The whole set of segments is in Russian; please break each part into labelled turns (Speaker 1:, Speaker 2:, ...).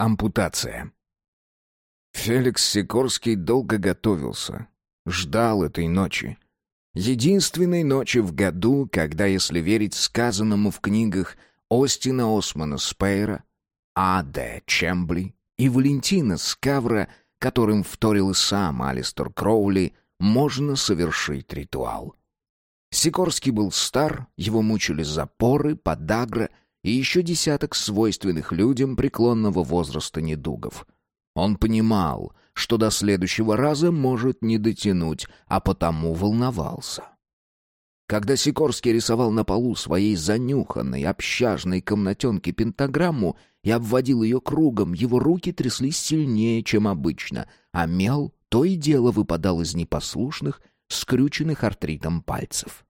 Speaker 1: Ампутация. Феликс Сикорский долго готовился. Ждал этой ночи. Единственной ночи в году, когда, если верить сказанному в книгах Остина Османа Спейра, А. Д. Чембли и Валентина Скавра, которым вторил и сам Алистер Кроули, можно совершить ритуал. Сикорский был стар, его мучили запоры, подагра — и еще десяток свойственных людям преклонного возраста недугов. Он понимал, что до следующего раза может не дотянуть, а потому волновался. Когда Сикорский рисовал на полу своей занюханной, общажной комнатенке пентаграмму и обводил ее кругом, его руки тряслись сильнее, чем обычно, а мел то и дело выпадал из непослушных, скрюченных артритом пальцев.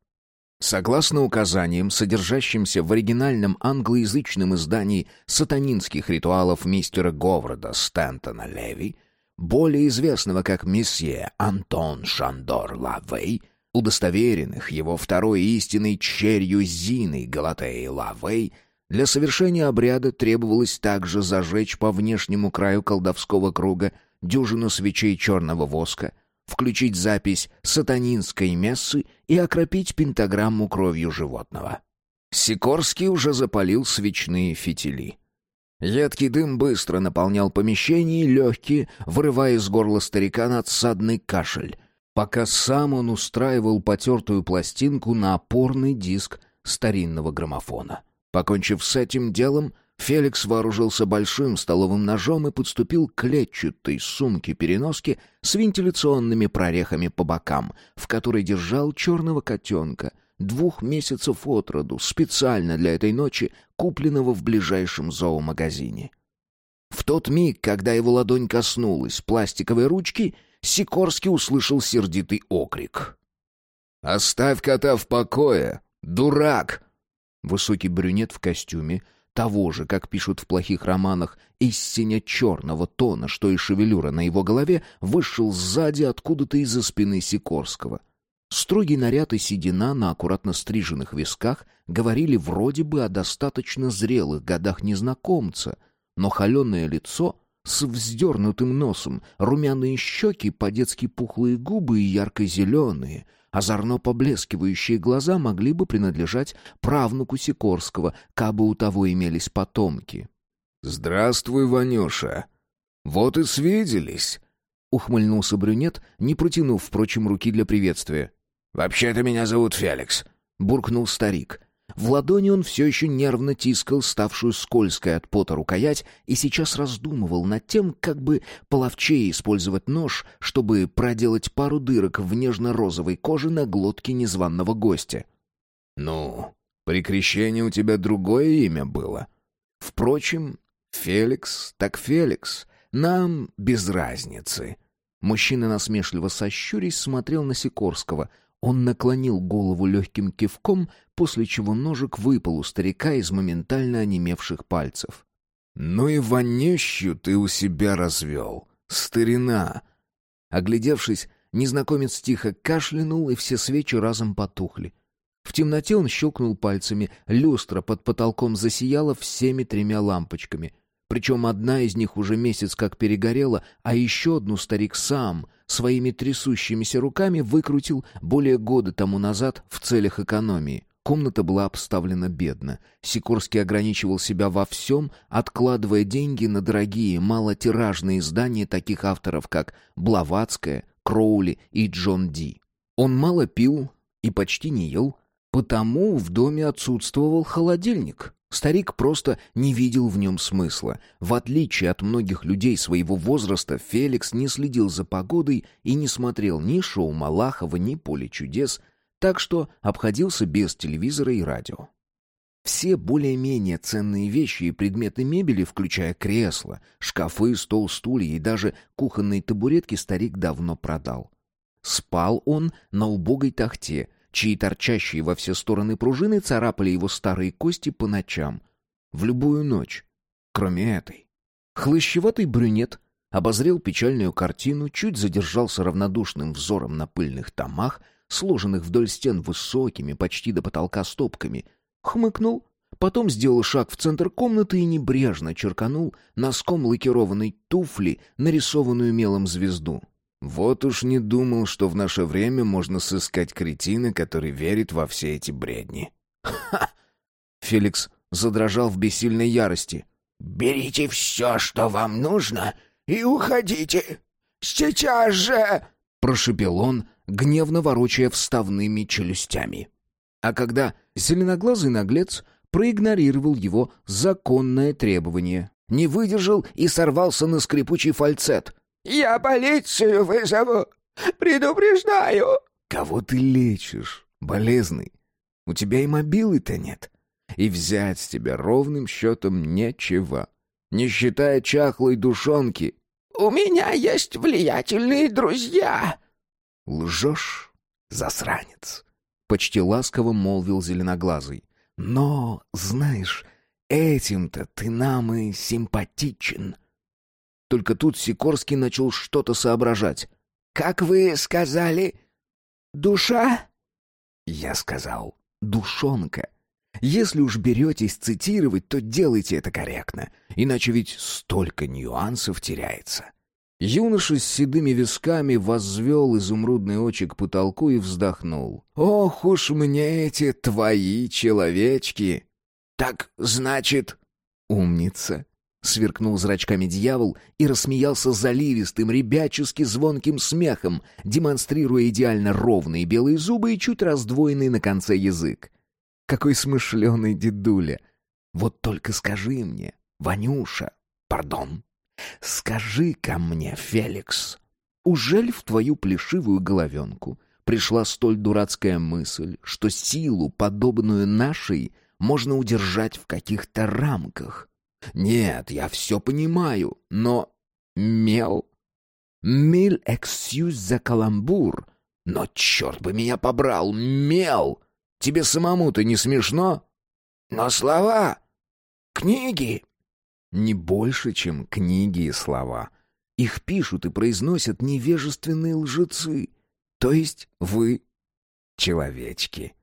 Speaker 1: Согласно указаниям, содержащимся в оригинальном англоязычном издании сатанинских ритуалов мистера Говарда Стентона Леви, более известного как месье Антон Шандор Лавей, удостоверенных его второй истинной черью Зиной Галатеи Лавей, для совершения обряда требовалось также зажечь по внешнему краю колдовского круга дюжину свечей черного воска — включить запись сатанинской мессы и окропить пентаграмму кровью животного. Сикорский уже запалил свечные фитили. Едкий дым быстро наполнял помещение и легкие, вырывая из горла старика надсадный кашель, пока сам он устраивал потертую пластинку на опорный диск старинного граммофона. Покончив с этим делом, Феликс вооружился большим столовым ножом и подступил к клетчатой сумке-переноске с вентиляционными прорехами по бокам, в которой держал черного котенка, двух месяцев от роду, специально для этой ночи, купленного в ближайшем зоомагазине. В тот миг, когда его ладонь коснулась пластиковой ручки, Сикорский услышал сердитый окрик. «Оставь кота в покое, дурак!» Высокий брюнет в костюме — того же, как пишут в плохих романах, из сине-черного тона, что и шевелюра на его голове, вышел сзади откуда-то из-за спины Сикорского. Строгий наряд и седина на аккуратно стриженных висках говорили вроде бы о достаточно зрелых годах незнакомца, но холеное лицо с вздернутым носом, румяные щеки, по-детски пухлые губы и ярко-зеленые — Озорно поблескивающие глаза могли бы принадлежать правнуку Сикорского, кабы у того имелись потомки. «Здравствуй, Ванюша! Вот и свиделись!» — ухмыльнулся брюнет, не протянув, впрочем, руки для приветствия. «Вообще-то меня зовут Феликс», — буркнул старик. В ладони он все еще нервно тискал ставшую скользкой от пота рукоять и сейчас раздумывал над тем, как бы половчее использовать нож, чтобы проделать пару дырок в нежно-розовой коже на глотке незваного гостя. «Ну, при крещении у тебя другое имя было. Впрочем, Феликс так Феликс, нам без разницы». Мужчина насмешливо сощурясь смотрел на Сикорского — он наклонил голову легким кивком, после чего ножик выпал у старика из моментально онемевших пальцев. «Ну и вонющую ты у себя развел, старина!» Оглядевшись, незнакомец тихо кашлянул, и все свечи разом потухли. В темноте он щелкнул пальцами, люстра под потолком засияла всеми тремя лампочками — причем одна из них уже месяц как перегорела, а еще одну старик сам своими трясущимися руками выкрутил более года тому назад в целях экономии. Комната была обставлена бедно. Сикорский ограничивал себя во всем, откладывая деньги на дорогие, малотиражные издания таких авторов, как Блаватская, Кроули и Джон Ди. Он мало пил и почти не ел, потому в доме отсутствовал холодильник. Старик просто не видел в нем смысла. В отличие от многих людей своего возраста, Феликс не следил за погодой и не смотрел ни шоу Малахова, ни «Поле чудес», так что обходился без телевизора и радио. Все более-менее ценные вещи и предметы мебели, включая кресла, шкафы, стол, стулья и даже кухонные табуретки, старик давно продал. Спал он на убогой тахте — чьи торчащие во все стороны пружины царапали его старые кости по ночам. В любую ночь. Кроме этой. Хлыщеватый брюнет обозрел печальную картину, чуть задержался равнодушным взором на пыльных томах, сложенных вдоль стен высокими, почти до потолка стопками, хмыкнул, Потом сделал шаг в центр комнаты и небрежно черканул носком лакированной туфли нарисованную мелом звезду. Вот уж не думал, что в наше время можно сыскать кретина, который верит во все эти бредни. Ха! Феликс задрожал в бессильной ярости.
Speaker 2: «Берите все, что вам нужно, и уходите! Сейчас же!»
Speaker 1: — прошепел он, гневно ворочая вставными челюстями. А когда зеленоглазый наглец проигнорировал его законное требование, не выдержал и сорвался на скрипучий фальцет.
Speaker 2: «Я полицию вызову! Предупреждаю!»
Speaker 1: «Кого ты лечишь, болезный? У тебя и мобилы-то нет. И взять с тебя ровным счетом нечего, не считая чахлой душонки».
Speaker 2: «У меня есть влиятельные друзья!»
Speaker 1: «Лжешь, засранец!» — почти ласково молвил зеленоглазый. «Но, знаешь, этим-то ты нам и симпатичен». Только тут Сикорский начал что-то соображать.
Speaker 2: «Как вы сказали? Душа?»
Speaker 1: Я сказал «душонка». Если уж беретесь цитировать, то делайте это корректно, иначе ведь столько нюансов теряется. Юноша с седыми висками возвел изумрудные очи к потолку и вздохнул. «Ох уж мне эти твои человечки!»
Speaker 2: «Так, значит...»
Speaker 1: «Умница!» Сверкнул зрачками дьявол и рассмеялся заливистым, ребячески звонким смехом, демонстрируя идеально ровные белые зубы и чуть раздвоенный на конце язык. Какой смышленый дедуля! Вот только скажи мне, Ванюша, пардон, скажи ко мне, Феликс, ужель в твою плешивую головенку пришла столь дурацкая мысль, что силу, подобную нашей, можно удержать в каких-то рамках? Нет, я все понимаю, но... Мел? Миль эксюз за каламбур. Но черт бы меня побрал, мел! Тебе самому-то не смешно?
Speaker 2: Но слова... Книги...
Speaker 1: Не больше, чем книги и слова. Их пишут и произносят невежественные лжецы. То есть вы, человечки.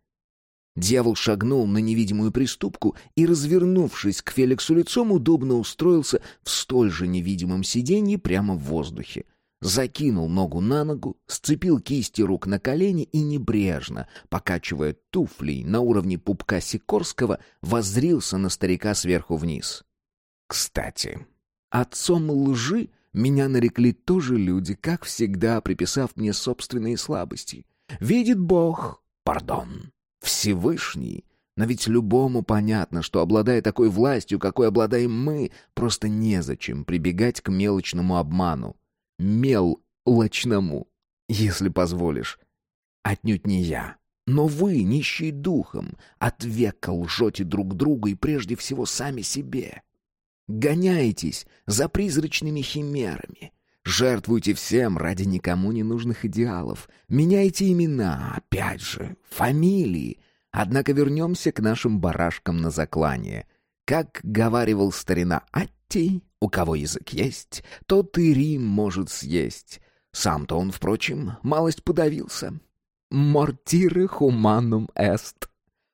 Speaker 1: Дьявол шагнул на невидимую приступку и, развернувшись к Феликсу лицом, удобно устроился в столь же невидимом сиденье прямо в воздухе. Закинул ногу на ногу, сцепил кисти рук на колени и небрежно, покачивая туфлей на уровне пупка Сикорского, воззрился на старика сверху вниз. «Кстати, отцом лжи меня нарекли тоже люди, как всегда приписав мне собственные слабости. Видит Бог, пардон». Всевышний. Но ведь любому понятно, что, обладая такой властью, какой обладаем мы, просто незачем прибегать к мелочному обману. Мелочному, если позволишь. Отнюдь не я. Но вы, нищие духом, от века лжете друг другу и прежде всего сами себе. Гоняетесь за призрачными химерами. Жертвуйте всем ради никому не нужных идеалов. Меняйте имена, опять же, фамилии. Однако вернемся к нашим барашкам на заклание. Как говаривал старина Атти, у кого язык есть, тот и Рим может съесть. Сам-то он, впрочем, малость подавился. «Мортире хуманум эст».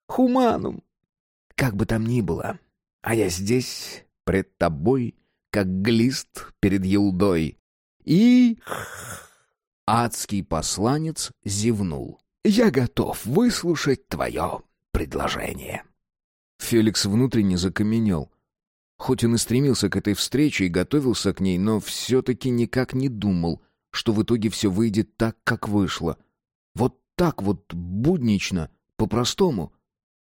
Speaker 1: «Хуманум». Как бы там ни было, а я здесь, пред тобой, как глист перед елдой, и... Адский посланец зевнул. «Я готов выслушать твое предложение». Феликс внутренне закаменел. Хоть он и стремился к этой встрече и готовился к ней, но все-таки никак не думал, что в итоге все выйдет так, как вышло. Вот так вот, буднично, по-простому.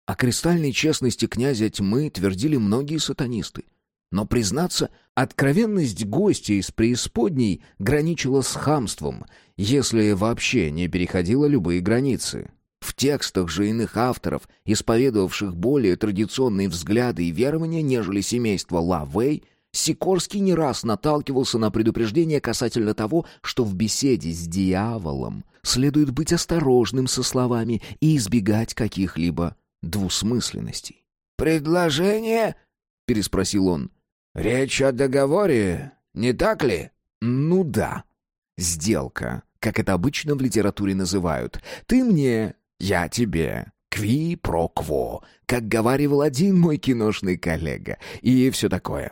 Speaker 1: О кристальной честности князя тьмы твердили многие сатанисты. Но, признаться, откровенность гостя из преисподней граничила с хамством, если вообще не переходила любые границы. В текстах же иных авторов, исповедовавших более традиционные взгляды и верования, нежели семейство Лавей, Сикорский не раз наталкивался на предупреждение касательно того, что в беседе с дьяволом следует быть осторожным со словами и избегать каких-либо двусмысленностей.
Speaker 2: «Предложение?» — переспросил он. «Речь о договоре, не так ли?»
Speaker 1: «Ну да. Сделка, как это обычно в литературе называют. Ты мне, я тебе. Кви про кво, как говаривал один мой киношный коллега, и все такое.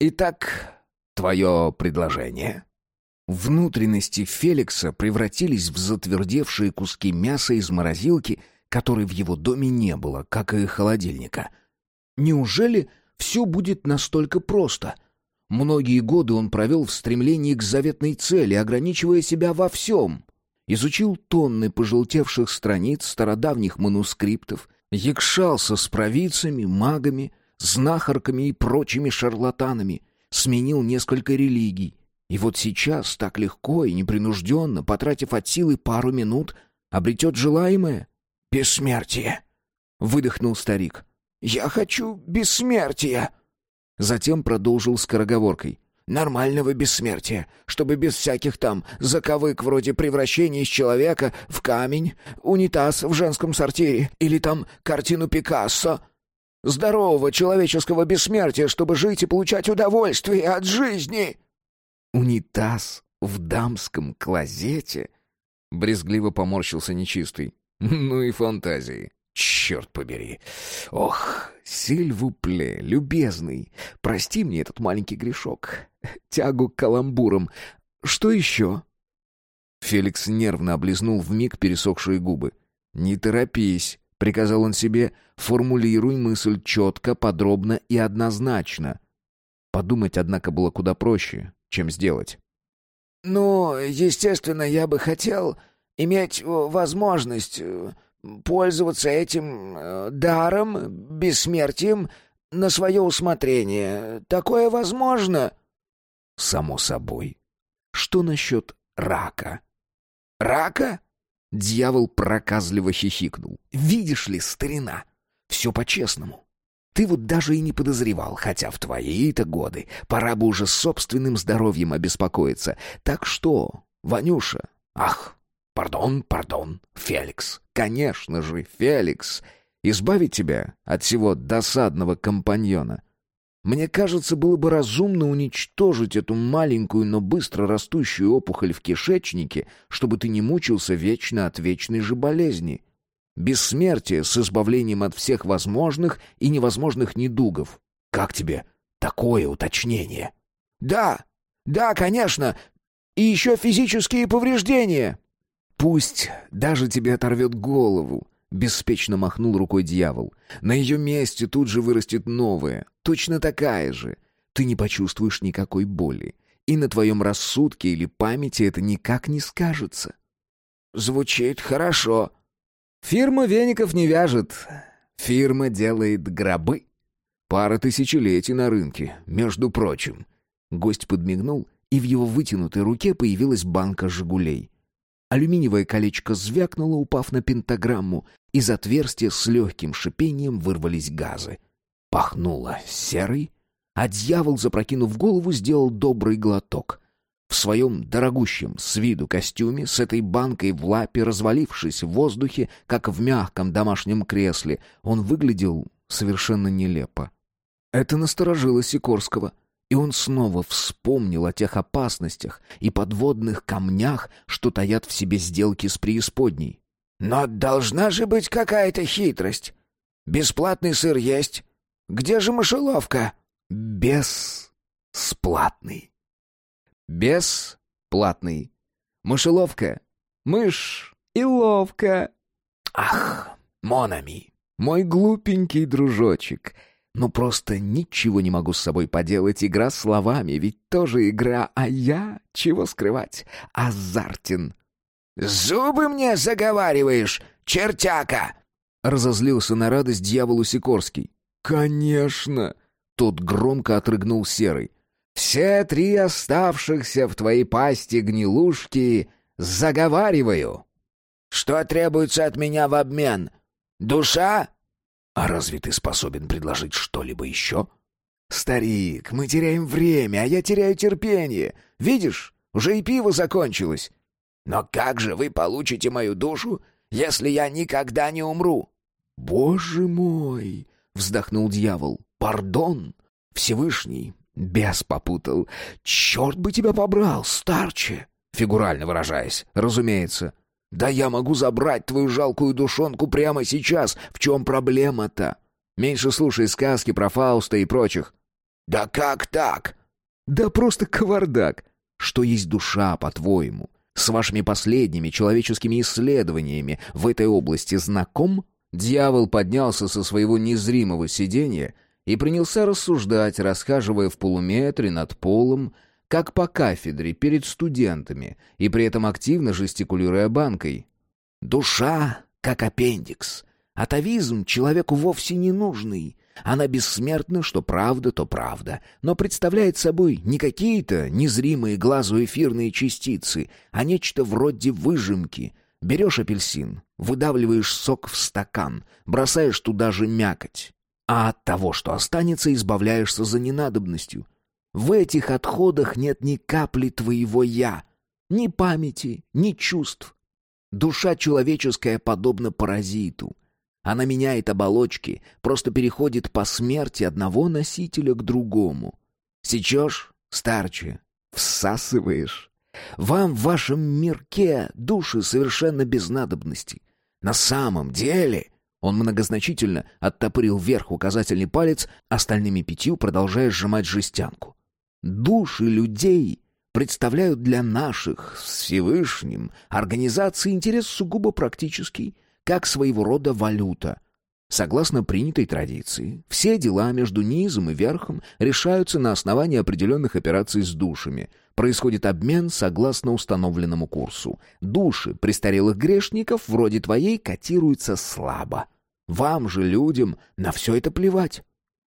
Speaker 1: Итак, твое предложение?» Внутренности Феликса превратились в затвердевшие куски мяса из морозилки, которой в его доме не было, как и холодильника. Неужели все будет настолько просто? Многие годы он провел в стремлении к заветной цели, ограничивая себя во всем. Изучил тонны пожелтевших страниц стародавних манускриптов, якшался с провидцами, магами, знахарками и прочими шарлатанами, сменил несколько религий, и вот сейчас, так легко и непринужденно, потратив от силы пару минут, обретет желаемое.
Speaker 2: «Бессмертие!»
Speaker 1: — выдохнул старик.
Speaker 2: «Я хочу бессмертия!»
Speaker 1: Затем продолжил скороговоркой.
Speaker 2: «Нормального бессмертия, чтобы без всяких там заковык вроде превращения из человека в камень, унитаз в женском сортире или там картину Пикассо. Здорового человеческого бессмертия, чтобы жить и получать удовольствие от жизни!»
Speaker 1: Унитаз в дамском клозете? Брезгливо поморщился нечистый. Ну и фантазии. Черт побери. Ох, сильвупле, любезный, прости мне этот маленький грешок. Тягу к каламбурам. Что еще? Феликс нервно облизнул вмиг пересохшие губы. «Не торопись», — приказал он себе, — «формулируй мысль четко, подробно и однозначно». Подумать, однако, было куда проще чем сделать.
Speaker 2: «Ну, естественно, я бы хотел иметь э, возможность э, пользоваться этим э, даром, бессмертием, на свое усмотрение. Такое возможно?»
Speaker 1: «Само собой. Что насчет рака?»
Speaker 2: «Рака?»
Speaker 1: Дьявол проказливо хихикнул. «Видишь ли, старина, все по-честному. Ты вот даже и не подозревал, хотя в твои-то годы пора бы уже собственным здоровьем обеспокоиться. Так что, Ванюша? Ах, пардон, пардон, Феликс. Конечно же, Феликс. Избавить тебя от всего досадного компаньона. Мне кажется, было бы разумно уничтожить эту маленькую, но быстро растущую опухоль в кишечнике, чтобы ты не мучился вечно от вечной же болезни. Бессмертие с избавлением от всех возможных и невозможных недугов. Как тебе такое уточнение?
Speaker 2: Да, да, конечно. И еще физические повреждения.
Speaker 1: Пусть даже тебе оторвет голову. Беспечно махнул рукой дьявол. На ее месте тут же вырастет новая, точно такая же. Ты не почувствуешь никакой боли. И на твоем рассудке или памяти это никак не скажется.
Speaker 2: Звучит хорошо,
Speaker 1: Фирма веников не вяжет. Фирма делает гробы. Пара тысячелетий на рынке, между прочим. Гость подмигнул, и в его вытянутой руке появилась банка «Жигулей». Алюминиевое колечко звякнуло, упав на пентаграмму. Из отверстия с легким шипением вырвались газы. Пахнуло серой, а дьявол, запрокинув голову, сделал добрый глоток. В своем дорогущем с виду костюме, с этой банкой в лапе, развалившись в воздухе, как в мягком домашнем кресле, он выглядел совершенно нелепо. Это насторожило Сикорского, и он снова вспомнил о тех опасностях и подводных камнях, что таят в себе сделки с преисподней.
Speaker 2: «Но должна же быть какая-то хитрость. Бесплатный сыр есть. Где же мышеловка?»
Speaker 1: «Бесплатный». Бесплатный. Мышеловка. Мышь и ловко. Ах, Монами, мой глупенький дружочек. Ну просто ничего не могу с собой поделать. Игра словами, ведь тоже игра, а я, чего скрывать, азартен.
Speaker 2: «Зубы мне заговариваешь, чертяка!»
Speaker 1: Разозлился на радость дьяволу Сикорский. «Конечно!» Тот громко отрыгнул серый. Все три оставшихся в твоей пасти гнилушки заговариваю.
Speaker 2: Что требуется от меня в обмен? Душа?
Speaker 1: А разве ты способен предложить что-либо еще? Старик, мы теряем время, а я теряю терпение. Видишь, уже и пиво закончилось.
Speaker 2: Но как же вы получите мою душу, если я никогда не умру?
Speaker 1: Боже мой, вздохнул дьявол. Пардон, Всевышний, Бес попутал. Черт бы тебя побрал, старче! Фигурально выражаясь, разумеется.
Speaker 2: Да я могу забрать твою жалкую душонку прямо сейчас. В чем проблема-то?
Speaker 1: Меньше слушай сказки про Фауста и прочих.
Speaker 2: Да как так?
Speaker 1: Да просто кавардак. Что есть душа, по-твоему? С вашими последними человеческими исследованиями в этой области знаком? Дьявол поднялся со своего незримого сиденья и принялся рассуждать, расхаживая в полуметре над полом, как по кафедре перед студентами, и при этом активно жестикулируя банкой.
Speaker 2: «Душа, как аппендикс. Атовизм человеку вовсе не нужный. Она бессмертна, что правда, то правда, но представляет собой не какие-то незримые глазу эфирные частицы, а нечто вроде выжимки. Берешь апельсин, выдавливаешь сок в стакан, бросаешь туда же мякоть, а от того, что останется, избавляешься за ненадобностью. В этих отходах нет ни капли твоего «я», ни памяти, ни чувств. Душа человеческая подобна паразиту. Она меняет оболочки, просто переходит по смерти одного носителя к другому. Сечешь, старче, всасываешь. Вам в вашем мирке души совершенно без надобности. На самом деле он многозначительно оттопырил вверх указательный палец, остальными пятью продолжая сжимать жестянку. Души людей представляют для наших с Всевышним организации интерес сугубо практический, как своего рода валюта. Согласно принятой традиции, все дела между низом и верхом решаются на основании определенных операций с душами. Происходит обмен согласно установленному курсу. Души престарелых грешников, вроде твоей, котируются слабо. Вам же, людям, на все это плевать.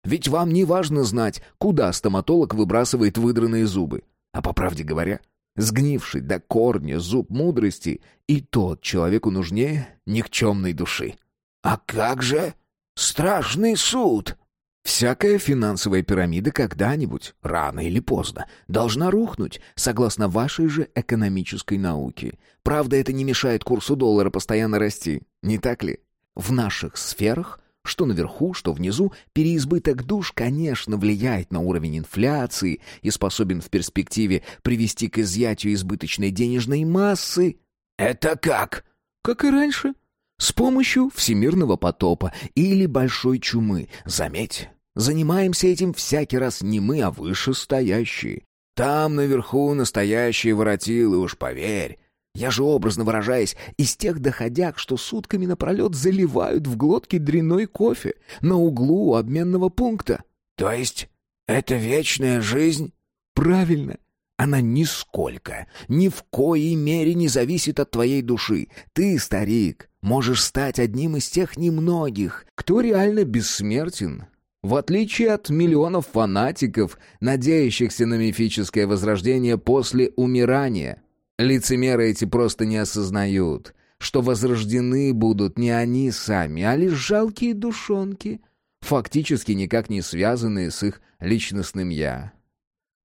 Speaker 2: Ведь вам не важно знать, куда стоматолог выбрасывает выдранные зубы. А по правде говоря, сгнивший до корня зуб мудрости и тот человеку нужнее никчемной души. А как же страшный суд? Всякая финансовая пирамида когда-нибудь, рано или поздно, должна рухнуть, согласно вашей же экономической науке. Правда, это не мешает курсу доллара постоянно расти, не так ли? В наших сферах что наверху, что внизу, переизбыток душ, конечно, влияет на уровень инфляции и способен в перспективе привести к изъятию избыточной денежной массы. Это как? Как и раньше. С помощью всемирного потопа или большой чумы. Заметь, занимаемся этим всякий раз не мы, а вышестоящие. Там наверху настоящие воротилы, уж поверь. Я же, образно выражаясь, из тех доходяг, что сутками напролет заливают в глотки дряной кофе на углу обменного пункта. То есть это вечная жизнь? Правильно. Она нисколько, ни в коей мере не зависит от твоей души. Ты, старик, можешь стать одним из тех немногих, кто реально бессмертен. В отличие от миллионов фанатиков, надеющихся на мифическое возрождение после умирания. Лицемеры эти просто не осознают, что возрождены будут не они сами, а лишь жалкие душонки, фактически никак не связанные с их личностным «я».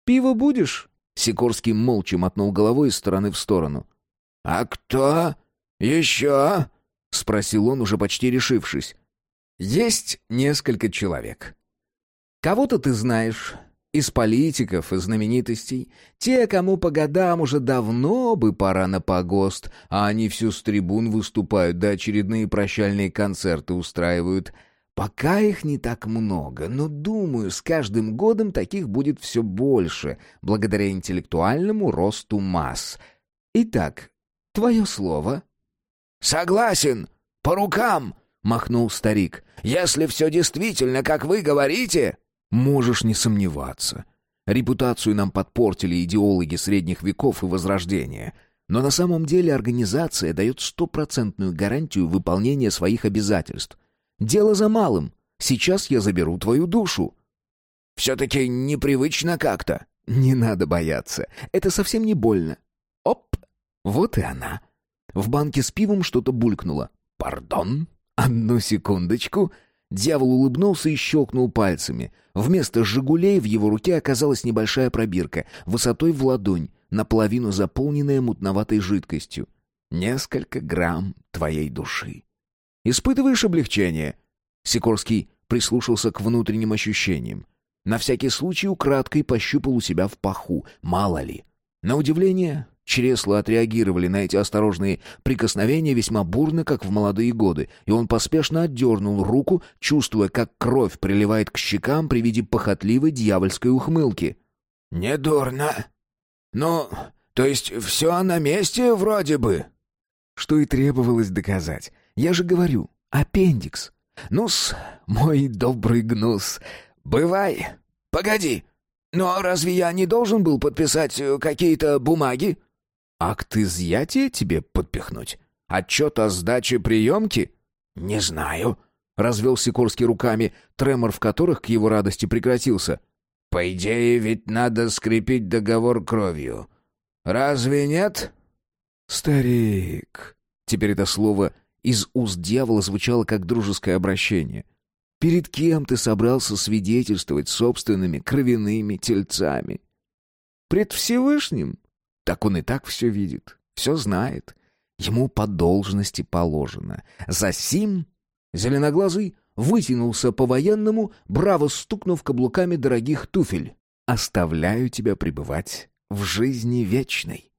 Speaker 2: «Пиво будешь?» — Сикорский молча мотнул головой из стороны в сторону. «А кто? Еще?» — спросил он, уже почти решившись. «Есть несколько человек. Кого-то ты знаешь, из политиков и знаменитостей, те, кому по годам уже давно бы пора на погост, а они всю с трибун выступают, да очередные прощальные концерты устраивают. Пока их не так много, но, думаю, с каждым годом таких будет все больше, благодаря интеллектуальному росту масс. Итак, твое слово? «Согласен! По рукам!» — махнул старик. «Если все действительно, как вы говорите...» Можешь не сомневаться. Репутацию нам подпортили идеологи средних веков и Возрождения. Но на самом деле организация дает стопроцентную гарантию выполнения своих обязательств. Дело за малым. Сейчас я заберу твою душу. Все-таки непривычно как-то. Не надо бояться. Это совсем не больно. Оп! Вот и она. В банке с пивом что-то булькнуло. «Пардон? Одну секундочку!» Дьявол улыбнулся и щелкнул пальцами. Вместо «Жигулей» в его руке оказалась небольшая пробирка, высотой в ладонь, наполовину заполненная мутноватой жидкостью. Несколько грамм твоей души. Испытываешь облегчение? Сикорский прислушался к внутренним ощущениям. На всякий случай украдкой пощупал у себя в паху, мало ли. На удивление,
Speaker 1: Чресла отреагировали на эти осторожные прикосновения весьма бурно, как в молодые годы, и он поспешно отдернул руку, чувствуя, как кровь приливает к щекам при виде похотливой дьявольской ухмылки.
Speaker 2: «Не дурно. Ну, то есть все на месте вроде бы?»
Speaker 1: Что и требовалось доказать. Я же говорю, аппендикс. Ну-с, мой добрый гнус, бывай.
Speaker 2: Погоди, но разве я не должен был подписать э, какие-то бумаги?
Speaker 1: Акт изъятия тебе подпихнуть? Отчет о сдаче приемки?
Speaker 2: Не знаю.
Speaker 1: Развел Сикорский руками, тремор в которых к его радости прекратился.
Speaker 2: По идее, ведь надо скрепить договор кровью. Разве нет?
Speaker 1: Старик. Теперь это слово из уст дьявола звучало как дружеское обращение. Перед кем ты собрался свидетельствовать собственными кровяными тельцами? Пред Всевышним? Так он и так все видит, все знает. Ему по должности положено. За сим зеленоглазый вытянулся по-военному, браво стукнув каблуками дорогих туфель. «Оставляю тебя пребывать в жизни вечной».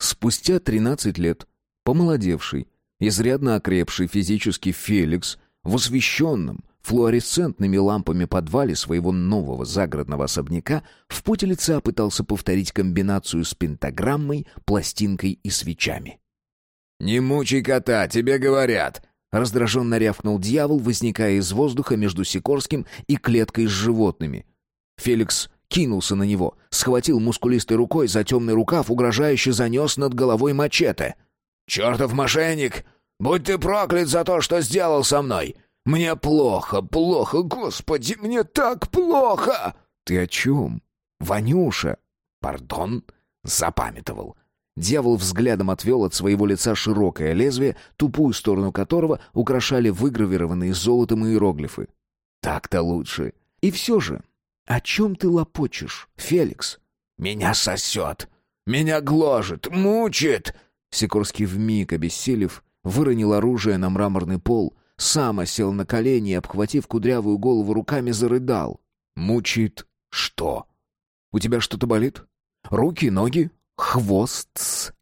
Speaker 1: Спустя тринадцать лет, помолодевший, изрядно окрепший физически Феликс в освещенном, флуоресцентными лампами подвале своего нового загородного особняка в поте лица пытался повторить комбинацию с пентаграммой, пластинкой и свечами.
Speaker 2: «Не мучай кота, тебе говорят!»
Speaker 1: Раздраженно рявкнул дьявол, возникая из воздуха между Сикорским и клеткой с животными. Феликс кинулся на него, схватил мускулистой рукой за темный рукав, угрожающе занес над головой мачете.
Speaker 2: «Чертов мошенник! Будь ты проклят за то, что сделал со мной! Мне плохо, плохо, господи, мне так плохо!»
Speaker 1: «Ты о чем? Ванюша?» «Пардон?» Запамятовал. Дьявол взглядом отвел от своего лица широкое лезвие, тупую сторону которого украшали выгравированные золотом иероглифы. «Так-то лучше. И все же, о чем ты лопочешь, Феликс?»
Speaker 2: «Меня сосет! Меня гложет! Мучит!»
Speaker 1: Сикорский вмиг, обессилев, выронил оружие на мраморный пол, сам осел на колени и, обхватив кудрявую голову руками, зарыдал. «Мучит что? У тебя что-то болит? Руки, ноги, хвост?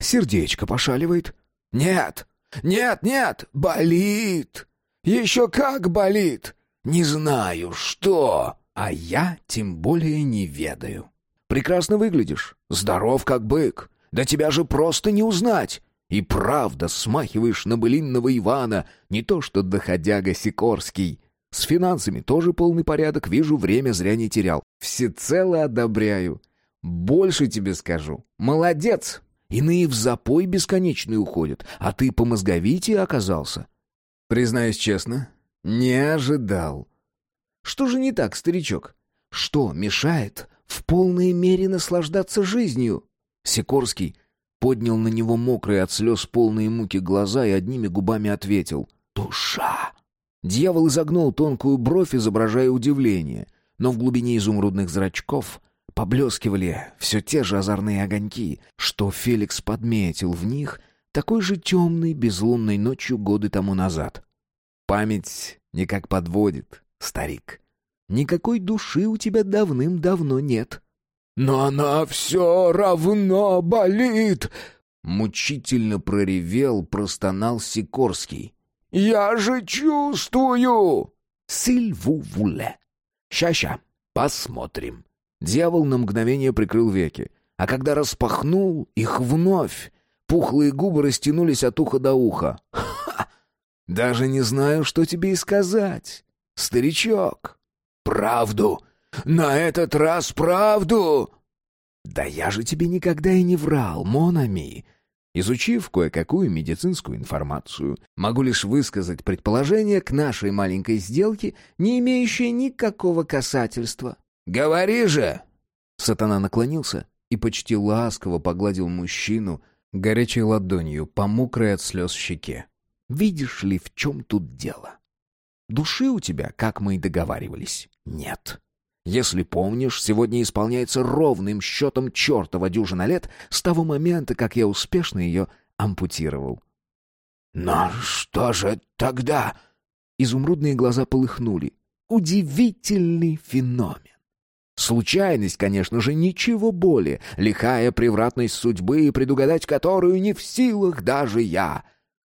Speaker 1: Сердечко пошаливает?»
Speaker 2: «Нет! Нет, нет! Болит! Еще как болит! Не знаю, что!»
Speaker 1: «А я тем более не ведаю. Прекрасно выглядишь, здоров как бык. Да тебя же просто не узнать. И правда смахиваешь на былинного Ивана, не то что доходяга Сикорский. С финансами тоже полный порядок, вижу, время зря не терял. Всецело одобряю. Больше тебе скажу. Молодец! Иные в запой бесконечный уходят, а ты по мозговитии оказался. Признаюсь честно, не ожидал. Что же не так, старичок? Что мешает в полной мере наслаждаться жизнью? Сикорский поднял на него мокрые от слез полные муки глаза и одними губами ответил «Душа!». Дьявол изогнул тонкую бровь, изображая удивление, но в глубине изумрудных зрачков поблескивали все те же озорные огоньки, что Феликс подметил в них такой же темной безлунной ночью годы тому назад. Память никак подводит, старик. Никакой души у тебя давным-давно нет.
Speaker 2: «Но она все равно болит!»
Speaker 1: Мучительно проревел, простонал Сикорский.
Speaker 2: «Я же чувствую!»
Speaker 1: «Сильву-вуле!» «Ща-ща, посмотрим!» Дьявол на мгновение прикрыл веки, а когда распахнул их вновь, пухлые губы растянулись от уха до уха. «Ха! Даже не знаю, что тебе и сказать, старичок!»
Speaker 2: «Правду!» На этот раз правду!»
Speaker 1: «Да я же тебе никогда и не врал, Монами!» Изучив кое-какую медицинскую информацию, могу лишь высказать предположение к нашей маленькой сделке, не имеющее никакого касательства.
Speaker 2: «Говори же!»
Speaker 1: Сатана наклонился и почти ласково погладил мужчину горячей ладонью по мокрой от слез щеке. «Видишь ли, в чем тут дело? Души у тебя, как мы и договаривались, нет. Если помнишь, сегодня исполняется ровным счетом чертова дюжина лет с того момента, как я успешно ее ампутировал.
Speaker 2: «Но что же тогда?»
Speaker 1: Изумрудные глаза полыхнули. «Удивительный феномен. Случайность, конечно же, ничего более, лихая превратность судьбы, предугадать которую не в силах даже я.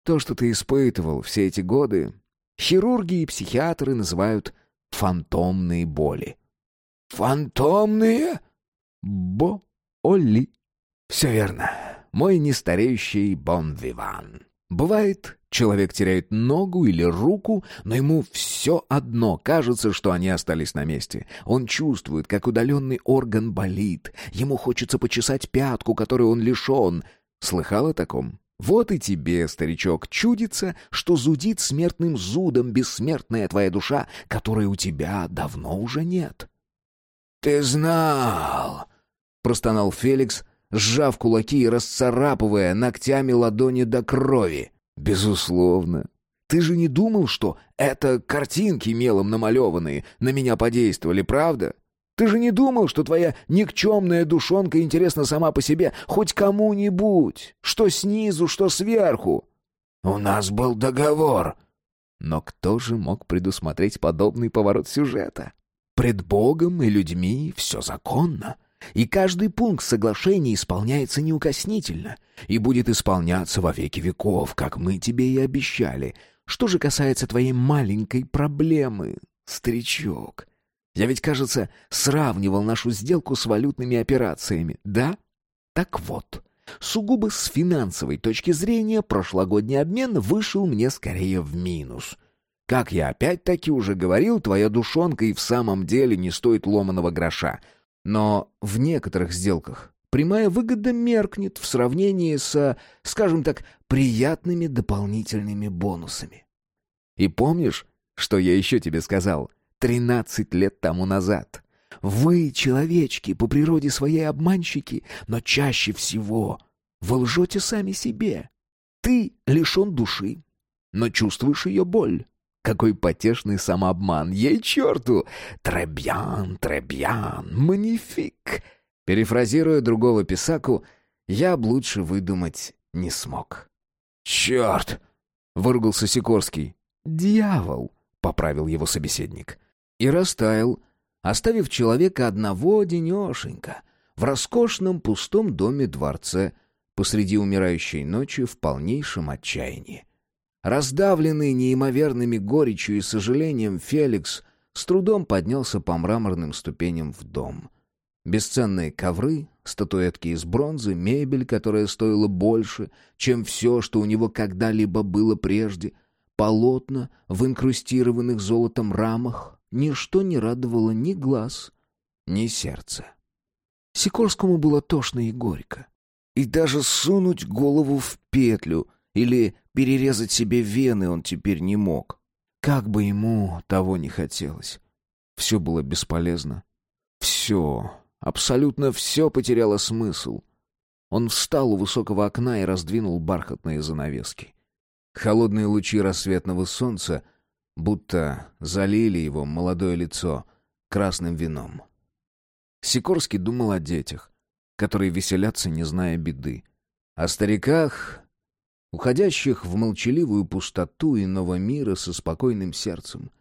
Speaker 1: То, что ты испытывал все эти годы, хирурги и психиатры называют фантомные боли.
Speaker 2: «Фантомные?»
Speaker 1: «Бо-оли». «Все верно. Мой нестареющий бон-виван». Бывает, человек теряет ногу или руку, но ему все одно кажется, что они остались на месте. Он чувствует, как удаленный орган болит. Ему хочется почесать пятку, которой он лишен. Слыхал о таком? Вот и тебе, старичок, чудится, что зудит смертным зудом бессмертная твоя душа, которой у тебя давно уже нет.
Speaker 2: «Ты знал!» — простонал Феликс, сжав кулаки и расцарапывая ногтями ладони до крови.
Speaker 1: «Безусловно. Ты же не думал, что это картинки мелом намалеванные на меня подействовали, правда? Ты же не думал, что твоя никчемная душонка интересна сама по себе хоть кому-нибудь, что снизу, что сверху?»
Speaker 2: «У нас был договор».
Speaker 1: Но кто же мог предусмотреть подобный поворот сюжета? Пред Богом и людьми все законно. И каждый пункт соглашения исполняется неукоснительно и будет исполняться во веки веков, как мы тебе и обещали. Что же касается твоей маленькой проблемы, старичок, я ведь, кажется, сравнивал нашу сделку с валютными операциями, да? Так вот, сугубо с финансовой точки зрения прошлогодний обмен вышел мне скорее в минус. Как я опять-таки уже говорил, твоя душонка и в самом деле не стоит ломаного гроша — но в некоторых сделках прямая выгода меркнет в сравнении с, скажем так, приятными дополнительными бонусами. И помнишь, что я еще тебе сказал тринадцать лет тому назад? Вы, человечки, по природе своей обманщики, но чаще всего вы лжете сами себе. Ты лишен души, но чувствуешь ее боль. Какой потешный самообман! Ей черту! Требьян, требьян, манифик! Перефразируя другого писаку, я б лучше выдумать не смог.
Speaker 2: «Черт!» — выругался Сикорский.
Speaker 1: «Дьявол!» — поправил его собеседник. И растаял, оставив человека одного денешенька в роскошном пустом доме-дворце посреди умирающей ночи в полнейшем отчаянии. Раздавленный неимоверными горечью и сожалением, Феликс с трудом поднялся по мраморным ступеням в дом. Бесценные ковры, статуэтки из бронзы, мебель, которая стоила больше, чем все, что у него когда-либо было прежде, полотна в инкрустированных золотом рамах, ничто не радовало ни глаз, ни сердца. Сикорскому было тошно и горько. И даже сунуть голову в петлю или Перерезать себе вены он теперь не мог. Как бы ему того не хотелось. Все было бесполезно. Все, абсолютно все потеряло смысл. Он встал у высокого окна и раздвинул бархатные занавески. Холодные лучи рассветного солнца будто залили его молодое лицо красным вином. Сикорский думал о детях, которые веселятся, не зная беды. О стариках, уходящих в молчаливую пустоту иного мира со спокойным сердцем.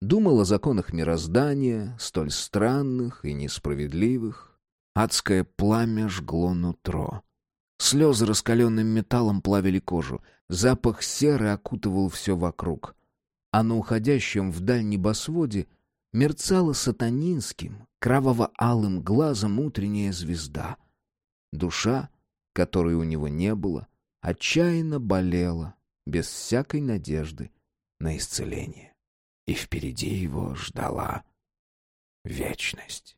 Speaker 1: Думал о законах мироздания, столь странных и несправедливых. Адское пламя жгло нутро. Слезы раскаленным металлом плавили кожу, запах серы окутывал все вокруг. А на уходящем вдаль небосводе мерцала сатанинским, кроваво-алым глазом утренняя звезда. Душа, которой у него не было, отчаянно болела, без всякой надежды на исцеление. И впереди его ждала вечность.